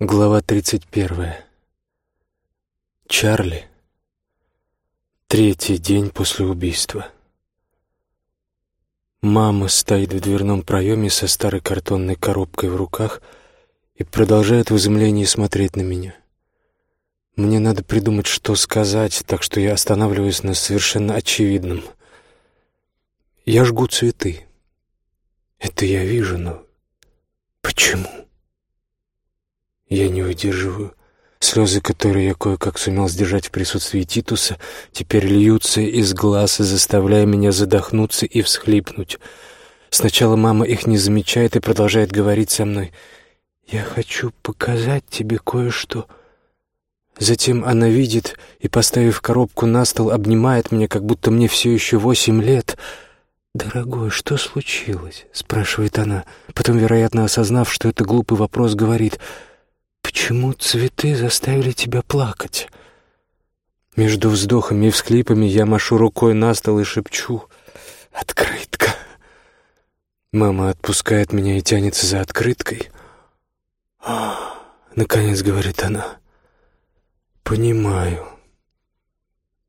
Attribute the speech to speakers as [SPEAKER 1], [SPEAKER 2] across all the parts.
[SPEAKER 1] Глава 31. Чарли. Третий день после убийства. Мама стоит в дверном проеме со старой картонной коробкой в руках и продолжает в изумлении смотреть на меня. Мне надо придумать, что сказать, так что я останавливаюсь на совершенно очевидном. Я жгу цветы. Это я вижу, но почему? Я не выдерживаю. Слезы, которые я кое-как сумел сдержать в присутствии Титуса, теперь льются из глаз, заставляя меня задохнуться и всхлипнуть. Сначала мама их не замечает и продолжает говорить со мной. «Я хочу показать тебе кое-что». Затем она видит и, поставив коробку на стол, обнимает меня, как будто мне все еще восемь лет. «Дорогой, что случилось?» — спрашивает она. Потом, вероятно, осознав, что это глупый вопрос, говорит — Почему цветы заставили тебя плакать? Между вздохами и всхлипами я машу рукой на стол и шепчу «Открытка». Мама отпускает меня и тянется за открыткой. «А, наконец, — говорит она, — понимаю».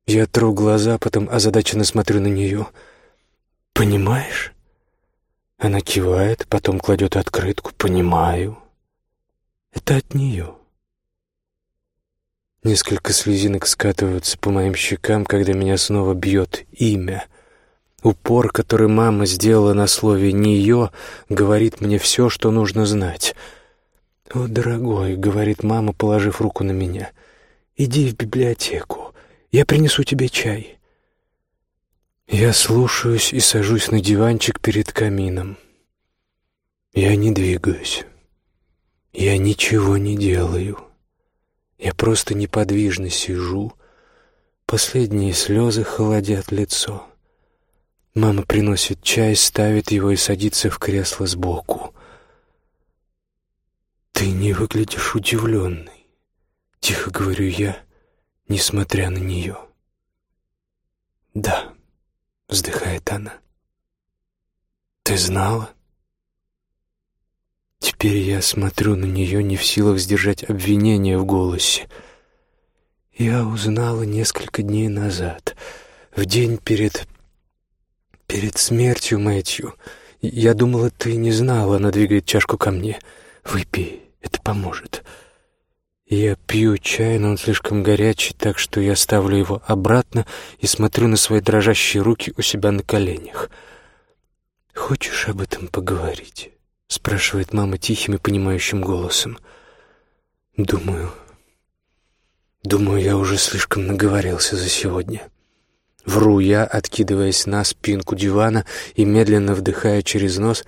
[SPEAKER 1] Я тру глаза, потом озадаченно смотрю на нее. «Понимаешь?» Она кивает, потом кладет открытку. «Понимаю». Это от нее. Несколько слезинок скатываются по моим щекам, когда меня снова бьет имя. Упор, который мама сделала на слове «нее», говорит мне все, что нужно знать. «О, дорогой», — говорит мама, положив руку на меня, — «иди в библиотеку, я принесу тебе чай». Я слушаюсь и сажусь на диванчик перед камином. Я не двигаюсь. Я ничего не делаю. Я просто неподвижно сижу. Последние слезы холодят лицо. Мама приносит чай, ставит его и садится в кресло сбоку. «Ты не выглядишь удивленной», — тихо говорю я, несмотря на нее. «Да», — вздыхает она. «Ты знала?» Теперь я смотрю на нее, не в силах сдержать обвинения в голосе. Я узнала несколько дней назад, в день перед... перед смертью Мэтью. Я думала, ты не знала, она двигает чашку ко мне. Выпей, это поможет. Я пью чай, но он слишком горячий, так что я ставлю его обратно и смотрю на свои дрожащие руки у себя на коленях. Хочешь об этом поговорить? — спрашивает мама тихим и понимающим голосом. «Думаю... Думаю, я уже слишком наговорился за сегодня». Вру я, откидываясь на спинку дивана и медленно вдыхая через нос,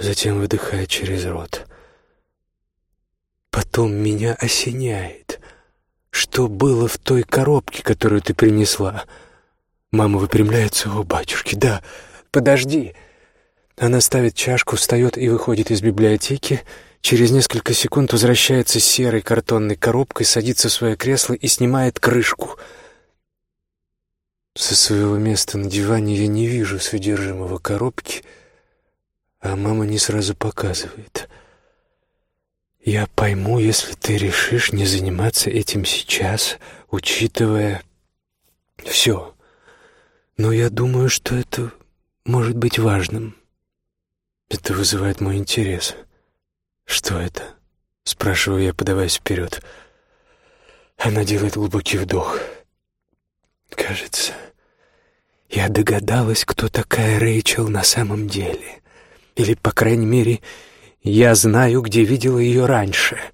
[SPEAKER 1] затем выдыхая через рот. Потом меня осеняет. Что было в той коробке, которую ты принесла? Мама выпрямляется. О, батюшки, да, подожди. Она ставит чашку, встает и выходит из библиотеки. Через несколько секунд возвращается с серой картонной коробкой, садится в свое кресло и снимает крышку. Со своего места на диване я не вижу содержимого коробки, а мама не сразу показывает. Я пойму, если ты решишь не заниматься этим сейчас, учитывая все. Но я думаю, что это может быть важным. Это вызывает мой интерес. Что это? Спрашиваю я, подаваясь вперед. Она делает глубокий вдох. Кажется, я догадалась, кто такая Рэйчел на самом деле. Или, по крайней мере, я знаю, где видела ее раньше —